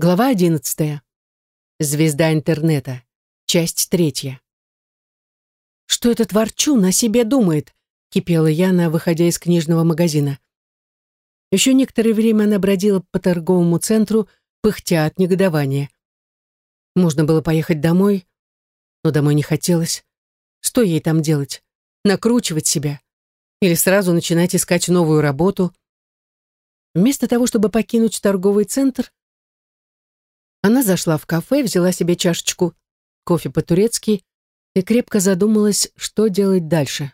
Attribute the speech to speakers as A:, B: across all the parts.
A: Глава одиннадцатая. Звезда интернета. Часть третья. «Что этот ворчун на себе думает?» — кипела Яна, выходя из книжного магазина. Еще некоторое время она бродила по торговому центру, пыхтя от негодования. Можно было поехать домой, но домой не хотелось. Что ей там делать? Накручивать себя? Или сразу начинать искать новую работу? Вместо того, чтобы покинуть торговый центр, она зашла в кафе, взяла себе чашечку кофе по-турецки и крепко задумалась, что делать дальше.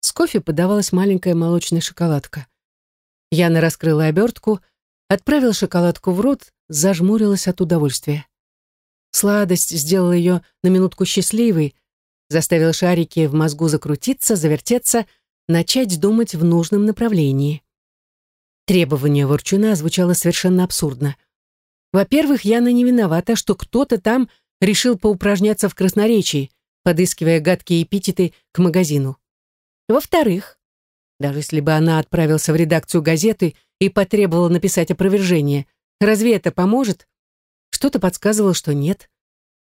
A: С кофе подавалась маленькая молочная шоколадка. Яна раскрыла обертку, отправила шоколадку в рот, зажмурилась от удовольствия. Сладость сделала ее на минутку счастливой, заставила шарики в мозгу закрутиться, завертеться, начать думать в нужном направлении. Требование ворчуна звучало совершенно абсурдно. Во-первых, Яна не виновата, что кто-то там решил поупражняться в красноречии, подыскивая гадкие эпитеты к магазину. Во-вторых, даже если бы она отправился в редакцию газеты и потребовала написать опровержение, разве это поможет? Что-то подсказывало, что нет.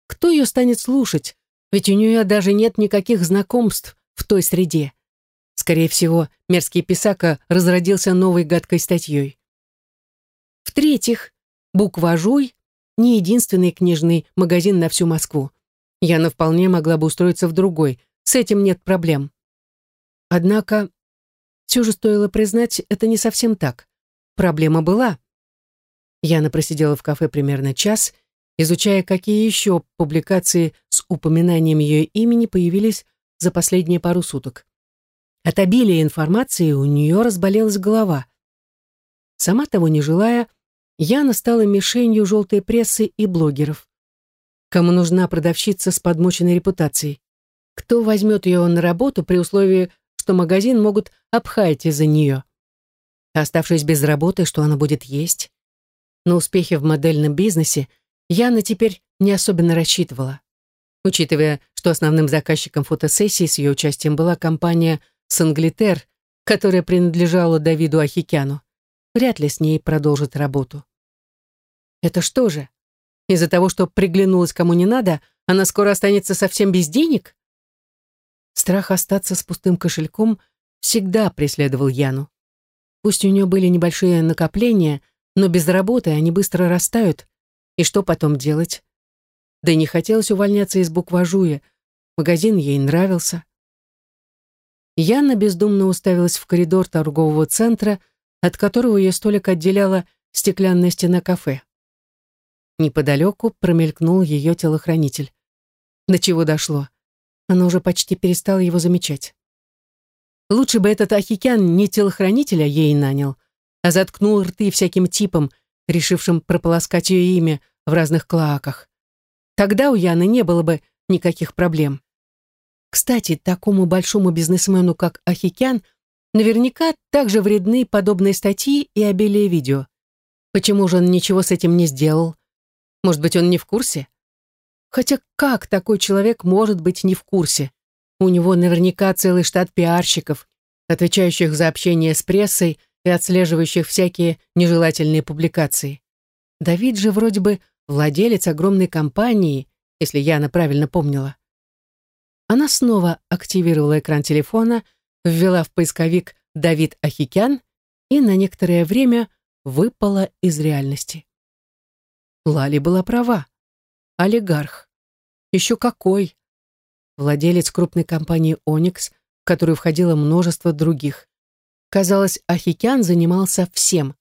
A: Кто ее станет слушать? Ведь у нее даже нет никаких знакомств в той среде. Скорее всего, мерзкий писака разродился новой гадкой статьей. В-третьих, Буква «Жуй» — не единственный книжный магазин на всю Москву. Яна вполне могла бы устроиться в другой, с этим нет проблем. Однако, все же стоило признать, это не совсем так. Проблема была. Яна просидела в кафе примерно час, изучая, какие еще публикации с упоминанием ее имени появились за последние пару суток. От обилия информации у нее разболелась голова. Сама того не желая, Яна стала мишенью желтой прессы и блогеров. Кому нужна продавщица с подмоченной репутацией? Кто возьмет ее на работу при условии, что магазин могут обхаять из-за нее? Оставшись без работы, что она будет есть? На успехи в модельном бизнесе Яна теперь не особенно рассчитывала. Учитывая, что основным заказчиком фотосессии с ее участием была компания «Санглитер», которая принадлежала Давиду Ахикяну, вряд ли с ней продолжит работу. Это что же? Из-за того, что приглянулась кому не надо, она скоро останется совсем без денег? Страх остаться с пустым кошельком всегда преследовал Яну. Пусть у нее были небольшие накопления, но без работы они быстро растают. И что потом делать? Да и не хотелось увольняться из букважуя. Магазин ей нравился. Яна бездумно уставилась в коридор торгового центра, от которого ее столик отделяла стеклянная стена кафе. Неподалеку промелькнул ее телохранитель. До чего дошло? Она уже почти перестала его замечать. Лучше бы этот Ахикян не телохранителя ей нанял, а заткнул рты всяким типом, решившим прополоскать ее имя в разных клоаках. Тогда у Яны не было бы никаких проблем. Кстати, такому большому бизнесмену, как Ахикян, наверняка также вредны подобные статьи и обилие видео. Почему же он ничего с этим не сделал? Может быть, он не в курсе? Хотя как такой человек может быть не в курсе? У него наверняка целый штат пиарщиков, отвечающих за общение с прессой и отслеживающих всякие нежелательные публикации. Давид же вроде бы владелец огромной компании, если Яна правильно помнила. Она снова активировала экран телефона, ввела в поисковик «Давид Ахикян» и на некоторое время выпала из реальности. Лали была права. Олигарх. Еще какой. Владелец крупной компании «Оникс», в которую входило множество других. Казалось, Ахикян занимался всем.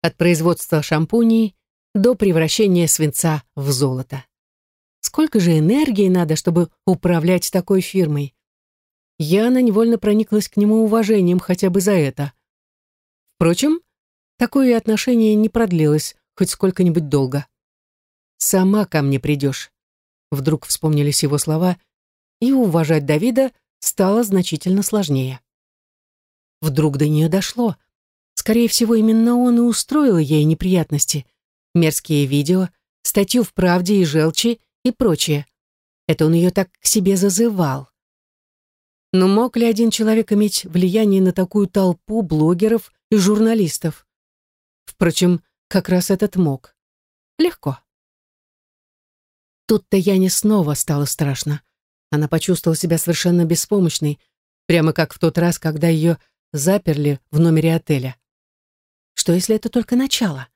A: От производства шампуней до превращения свинца в золото. Сколько же энергии надо, чтобы управлять такой фирмой? Яна невольно прониклась к нему уважением хотя бы за это. Впрочем, такое отношение не продлилось хоть сколько-нибудь долго. «Сама ко мне придешь», — вдруг вспомнились его слова, и уважать Давида стало значительно сложнее. Вдруг до нее дошло. Скорее всего, именно он и устроил ей неприятности. Мерзкие видео, статью в «Правде» и «Желчи» и прочее. Это он ее так к себе зазывал. Но мог ли один человек иметь влияние на такую толпу блогеров и журналистов? Впрочем, как раз этот мог. Легко. Тут-то Яне снова стало страшно. Она почувствовала себя совершенно беспомощной, прямо как в тот раз, когда ее заперли в номере отеля. Что если это только начало?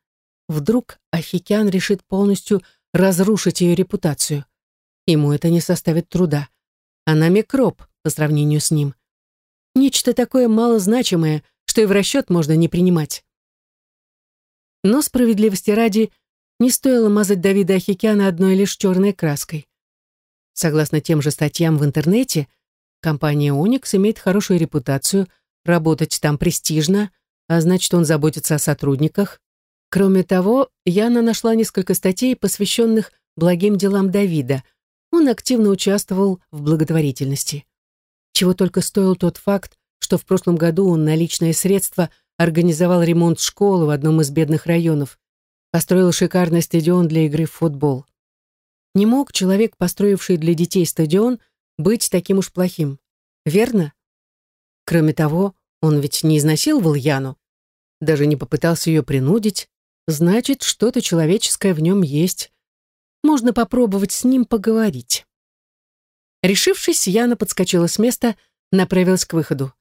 A: Вдруг Ахикян решит полностью разрушить ее репутацию. Ему это не составит труда. Она микроб по сравнению с ним. Нечто такое малозначимое, что и в расчет можно не принимать. Но справедливости ради не стоило мазать Давида Ахикяна одной лишь черной краской. Согласно тем же статьям в интернете, компания Onyx имеет хорошую репутацию, работать там престижно, а значит, он заботится о сотрудниках. Кроме того, Яна нашла несколько статей, посвященных благим делам Давида. Он активно участвовал в благотворительности. Чего только стоил тот факт, что в прошлом году он на личные средства организовал ремонт школы в одном из бедных районов, построил шикарный стадион для игры в футбол. Не мог человек, построивший для детей стадион, быть таким уж плохим. Верно? Кроме того, он ведь не изнасиловал Яну, даже не попытался ее принудить. Значит, что-то человеческое в нем есть. Можно попробовать с ним поговорить. Решившись, Яна подскочила с места, направилась к выходу.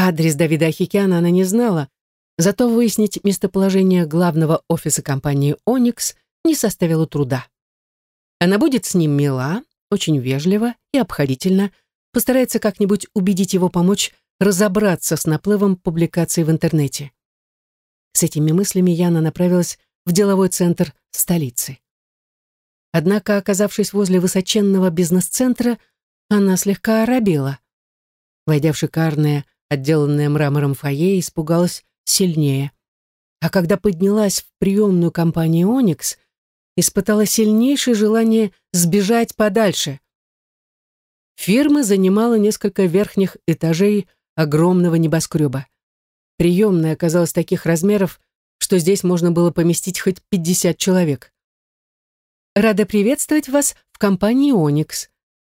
A: Адрес Давида Ахикяна она не знала, зато выяснить местоположение главного офиса компании «Оникс» не составило труда. Она будет с ним мила, очень вежлива и обходительна, постарается как-нибудь убедить его помочь разобраться с наплывом публикаций в интернете. С этими мыслями Яна направилась в деловой центр столицы. Однако, оказавшись возле высоченного бизнес-центра, она слегка оробела. Войдя в шикарное, отделанное мрамором фойе, испугалась сильнее. А когда поднялась в приемную компанию «Оникс», испытала сильнейшее желание сбежать подальше. Фирма занимала несколько верхних этажей огромного небоскреба. Приемная оказалась таких размеров, что здесь можно было поместить хоть 50 человек. «Рада приветствовать вас в компании «Оникс»,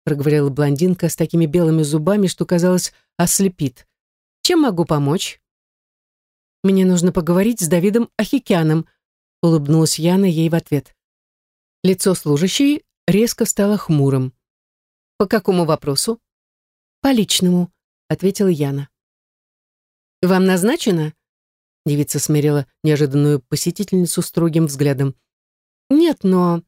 A: проговорила блондинка с такими белыми зубами, что, казалось, ослепит. «Чем могу помочь?» «Мне нужно поговорить с Давидом Ахикяном», улыбнулась Яна ей в ответ. Лицо служащей резко стало хмурым. «По какому вопросу?» «По личному», — ответила Яна. «Вам назначено?» Девица смирила неожиданную посетительницу строгим взглядом. «Нет, но...»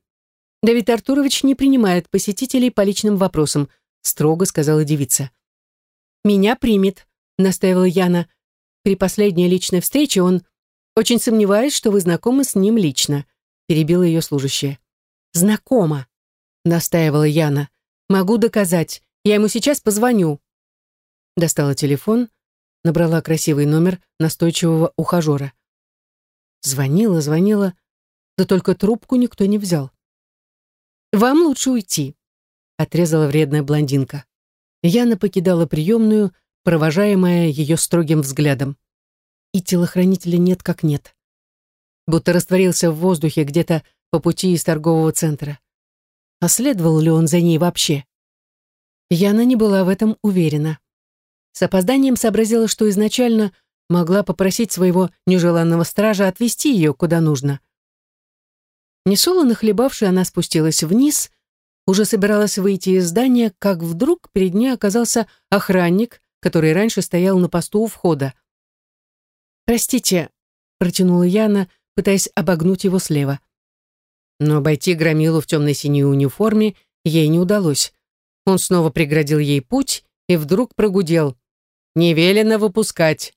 A: «Давид Артурович не принимает посетителей по личным вопросам», строго сказала девица. «Меня примет», настаивала Яна. «При последней личной встрече он... Очень сомневаюсь, что вы знакомы с ним лично», перебила ее служащая. «Знакома», настаивала Яна. «Могу доказать. Я ему сейчас позвоню». Достала телефон, набрала красивый номер настойчивого ухажера. Звонила, звонила, да только трубку никто не взял. «Вам лучше уйти», — отрезала вредная блондинка. Яна покидала приемную, провожаемая ее строгим взглядом. И телохранителя нет как нет. Будто растворился в воздухе где-то по пути из торгового центра. А следовал ли он за ней вообще? Яна не была в этом уверена. С опозданием сообразила, что изначально могла попросить своего нежеланного стража отвезти ее куда нужно. Несолоно хлебавшая, она спустилась вниз, уже собиралась выйти из здания, как вдруг перед ней оказался охранник, который раньше стоял на посту у входа. «Простите», — протянула Яна, пытаясь обогнуть его слева. Но обойти громилу в темно-синей униформе ей не удалось. Он снова преградил ей путь и вдруг прогудел. Не велено выпускать.